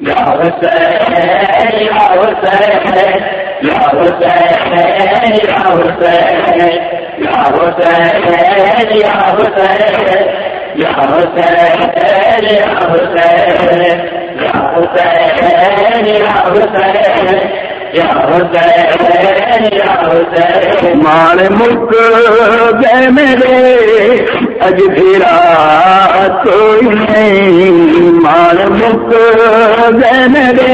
حسین مال مک گئے میرے، اج پھرا کوئی نہیں۔ مال مک گئے میرے،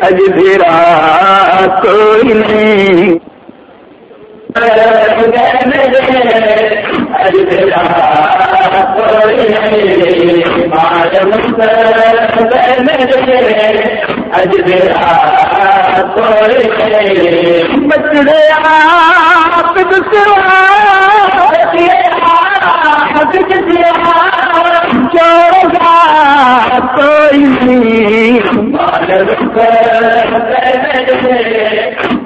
اج پھرا کوئی نہیں۔ اج پھرا کوئی نہیں مال گئے میرے، اج پھرا بچڑے آپ چورا کوئی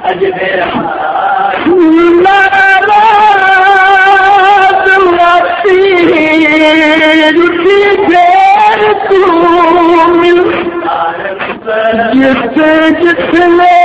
اج روٹی پھر جس میں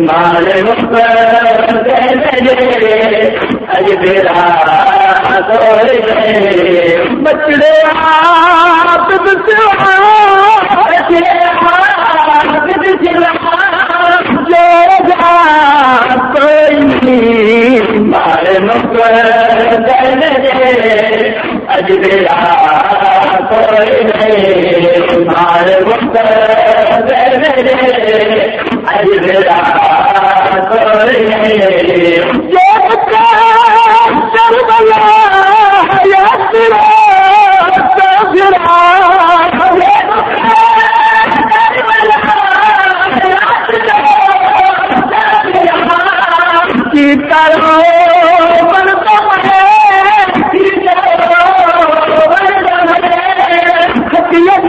مال اج دیرا بچڑے آپ کوئی مال نکل اج دیرا کی طرح